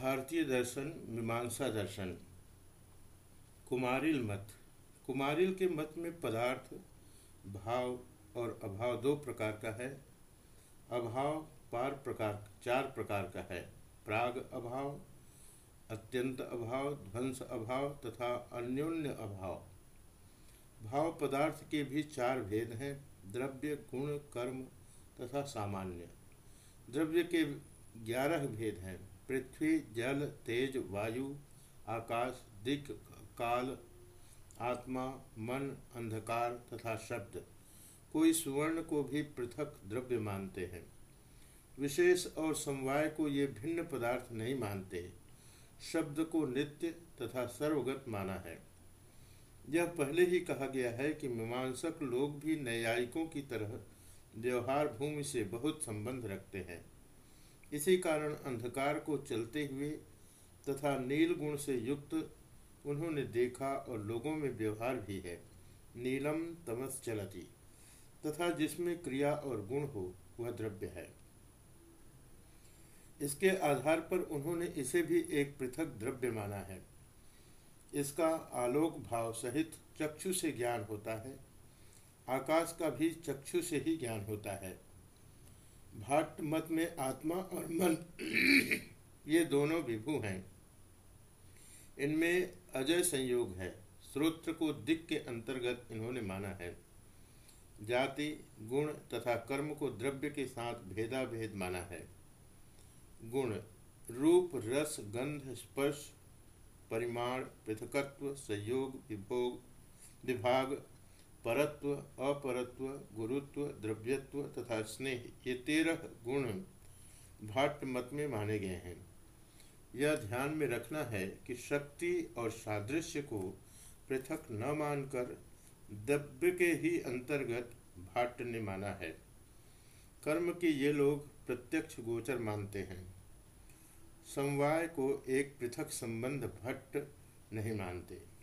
भारतीय दर्शन, मीमांसा दर्शन। कुमारिल मत। कुमारिल के मत में पदार्थ, भाव और अभाव दो प्रकार का है। अभाव पार प्रकार, चार प्रकार का है। प्राग अभाव, अत्यंत अभाव, ध्वंस अभाव तथा अन्योन्य अभाव। भाव पदार्थ के भी चार भेद हैं, द्रव्य, गुण, कर्म तथा सामान्य। द्रव्य के ग्यारह भेद हैं। पृथ्वी, जल, तेज, वायु, आकाश, दिक, काल, आत्मा, मन, अंधकार तथा शब्द कोई सुवर्ण को भी पृथक द्रव्य मानते हैं। विशेष और समवाय को ये भिन्न पदार्थ नहीं मानते। शब्द को नित्य तथा सर्वगत माना है। यह पहले ही कहा गया है कि मीमांसक लोग भी न्यायिकों की तरह व्यवहार भूमि से बहुत संबंध रखते हैं। इसी कारण अंधकार को चलते हुए तथा नील गुण से युक्त उन्होंने देखा और लोगों में व्यवहार भी है। नीलम तमस चलती, तथा जिसमें क्रिया और गुण हो, वह द्रव्य है। इसके आधार पर उन्होंने इसे भी एक पृथक द्रव्य माना है। इसका आलोक भाव सहित चक्षु से ज्ञान होता है। आकाश का भी चक्षु से ही ज्ञान होता है। भाट मत में आत्मा और मन। ये दोनों विभु हैं। इनमें अजय संयोग है। श्रोत्र को दिक के अंतर्गत इन्होंने माना है। जाति, गुण तथा कर्म को द्रव्य के साथ भेदा भेद माना है। गुण, रूप, रस, गंध, स्पर्श, परिमाण, पृथकत्व, संयोग, विभोग, विभाग परत्व, अपरत्व, गुरुत्व, द्रव्यत्व तथा स्नेह, ये तेरह गुण भाट मत में माने गए हैं। यह ध्यान में रखना है कि शक्ति और सादृश्य को पृथक न मानकर द्रव्य के ही अंतर्गत भाट ने माना है। कर्म के ये लोग प्रत्यक्ष गोचर मानते हैं। समवाय को एक पृथक संबंध भट्ट नहीं मानते।